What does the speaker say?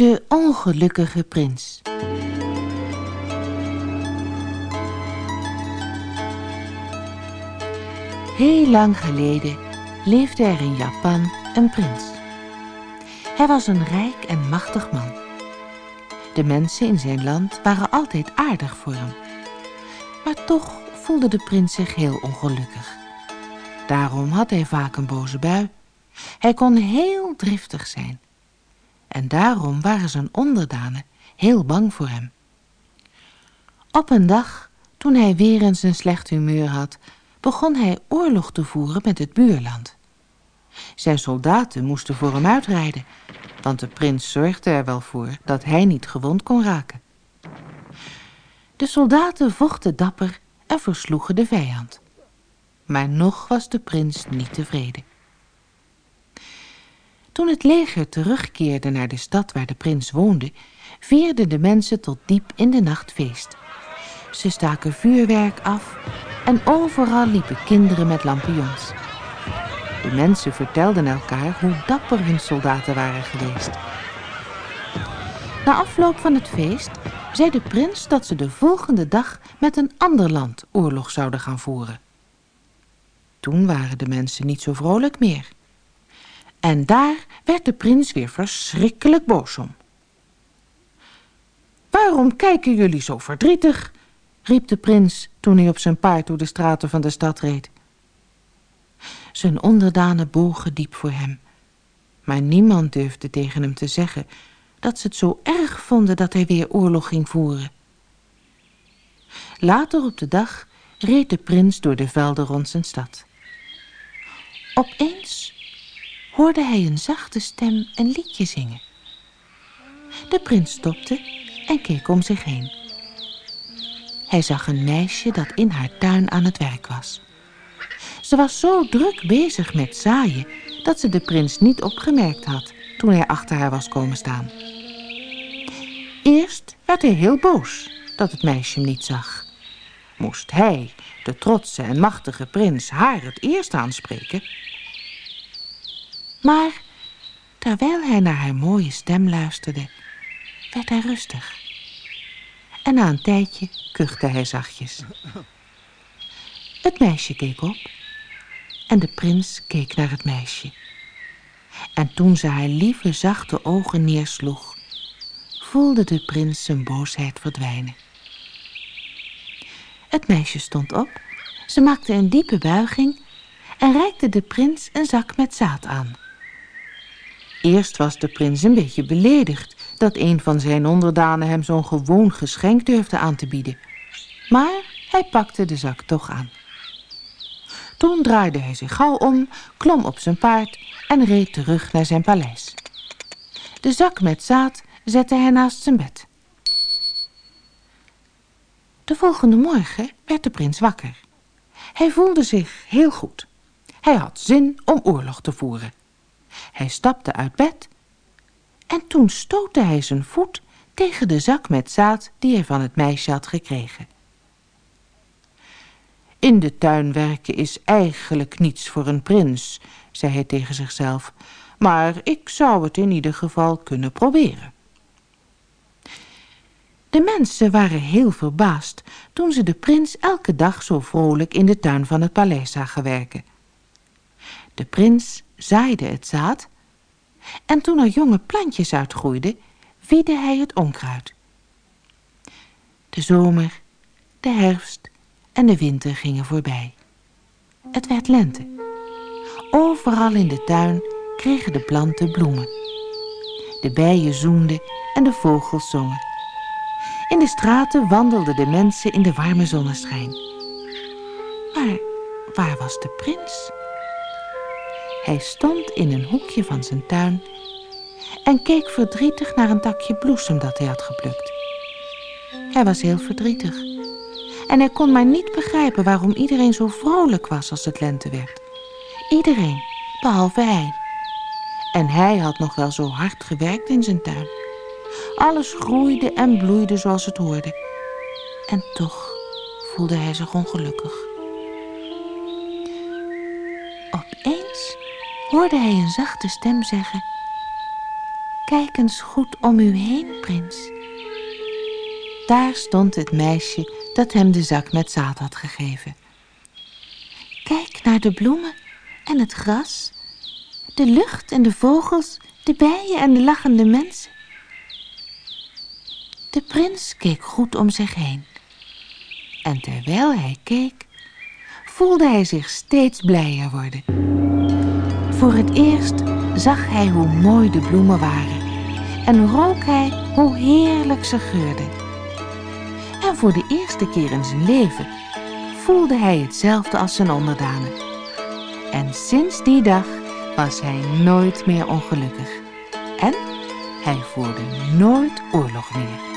De ongelukkige prins. Heel lang geleden leefde er in Japan een prins. Hij was een rijk en machtig man. De mensen in zijn land waren altijd aardig voor hem. Maar toch voelde de prins zich heel ongelukkig. Daarom had hij vaak een boze bui. Hij kon heel driftig zijn. En daarom waren zijn onderdanen heel bang voor hem. Op een dag, toen hij weer eens een slecht humeur had, begon hij oorlog te voeren met het buurland. Zijn soldaten moesten voor hem uitrijden, want de prins zorgde er wel voor dat hij niet gewond kon raken. De soldaten vochten dapper en versloegen de vijand. Maar nog was de prins niet tevreden. Toen het leger terugkeerde naar de stad waar de prins woonde, vierden de mensen tot diep in de nacht feest. Ze staken vuurwerk af en overal liepen kinderen met lampions. De mensen vertelden elkaar hoe dapper hun soldaten waren geweest. Na afloop van het feest zei de prins dat ze de volgende dag met een ander land oorlog zouden gaan voeren. Toen waren de mensen niet zo vrolijk meer. En daar werd de prins weer verschrikkelijk boos om. Waarom kijken jullie zo verdrietig? riep de prins toen hij op zijn paard door de straten van de stad reed. Zijn onderdanen bogen diep voor hem, maar niemand durfde tegen hem te zeggen dat ze het zo erg vonden dat hij weer oorlog ging voeren. Later op de dag reed de prins door de velden rond zijn stad. Opeens hoorde hij een zachte stem een liedje zingen. De prins stopte en keek om zich heen. Hij zag een meisje dat in haar tuin aan het werk was. Ze was zo druk bezig met zaaien dat ze de prins niet opgemerkt had toen hij achter haar was komen staan. Eerst werd hij heel boos dat het meisje hem niet zag. Moest hij, de trotse en machtige prins, haar het eerst aanspreken? Maar terwijl hij naar haar mooie stem luisterde, werd hij rustig. En na een tijdje kuchte hij zachtjes. Het meisje keek op en de prins keek naar het meisje. En toen ze haar lieve zachte ogen neersloeg, voelde de prins zijn boosheid verdwijnen. Het meisje stond op, ze maakte een diepe buiging en reikte de prins een zak met zaad aan. Eerst was de prins een beetje beledigd dat een van zijn onderdanen hem zo'n gewoon geschenk durfde aan te bieden. Maar hij pakte de zak toch aan. Toen draaide hij zich gauw om, klom op zijn paard en reed terug naar zijn paleis. De zak met zaad zette hij naast zijn bed. De volgende morgen werd de prins wakker. Hij voelde zich heel goed. Hij had zin om oorlog te voeren. Hij stapte uit bed en toen stootte hij zijn voet tegen de zak met zaad die hij van het meisje had gekregen. In de tuin werken is eigenlijk niets voor een prins, zei hij tegen zichzelf, maar ik zou het in ieder geval kunnen proberen. De mensen waren heel verbaasd toen ze de prins elke dag zo vrolijk in de tuin van het paleis zagen werken. De prins zaaide het zaad en toen er jonge plantjes uitgroeiden, wiede hij het onkruid. De zomer, de herfst en de winter gingen voorbij. Het werd lente. Overal in de tuin kregen de planten bloemen. De bijen zoemden en de vogels zongen. In de straten wandelden de mensen in de warme zonneschijn. Maar waar was de prins? Hij stond in een hoekje van zijn tuin en keek verdrietig naar een takje bloesem dat hij had geplukt. Hij was heel verdrietig en hij kon maar niet begrijpen waarom iedereen zo vrolijk was als het lente werd. Iedereen, behalve hij. En hij had nog wel zo hard gewerkt in zijn tuin. Alles groeide en bloeide zoals het hoorde. En toch voelde hij zich ongelukkig. Hoorde hij een zachte stem zeggen... Kijk eens goed om u heen, prins. Daar stond het meisje dat hem de zak met zaad had gegeven. Kijk naar de bloemen en het gras, de lucht en de vogels, de bijen en de lachende mensen. De prins keek goed om zich heen. En terwijl hij keek, voelde hij zich steeds blijer worden. Voor het eerst zag hij hoe mooi de bloemen waren en rook hij hoe heerlijk ze geurden. En voor de eerste keer in zijn leven voelde hij hetzelfde als zijn onderdanen. En sinds die dag was hij nooit meer ongelukkig. En hij voerde nooit oorlog meer.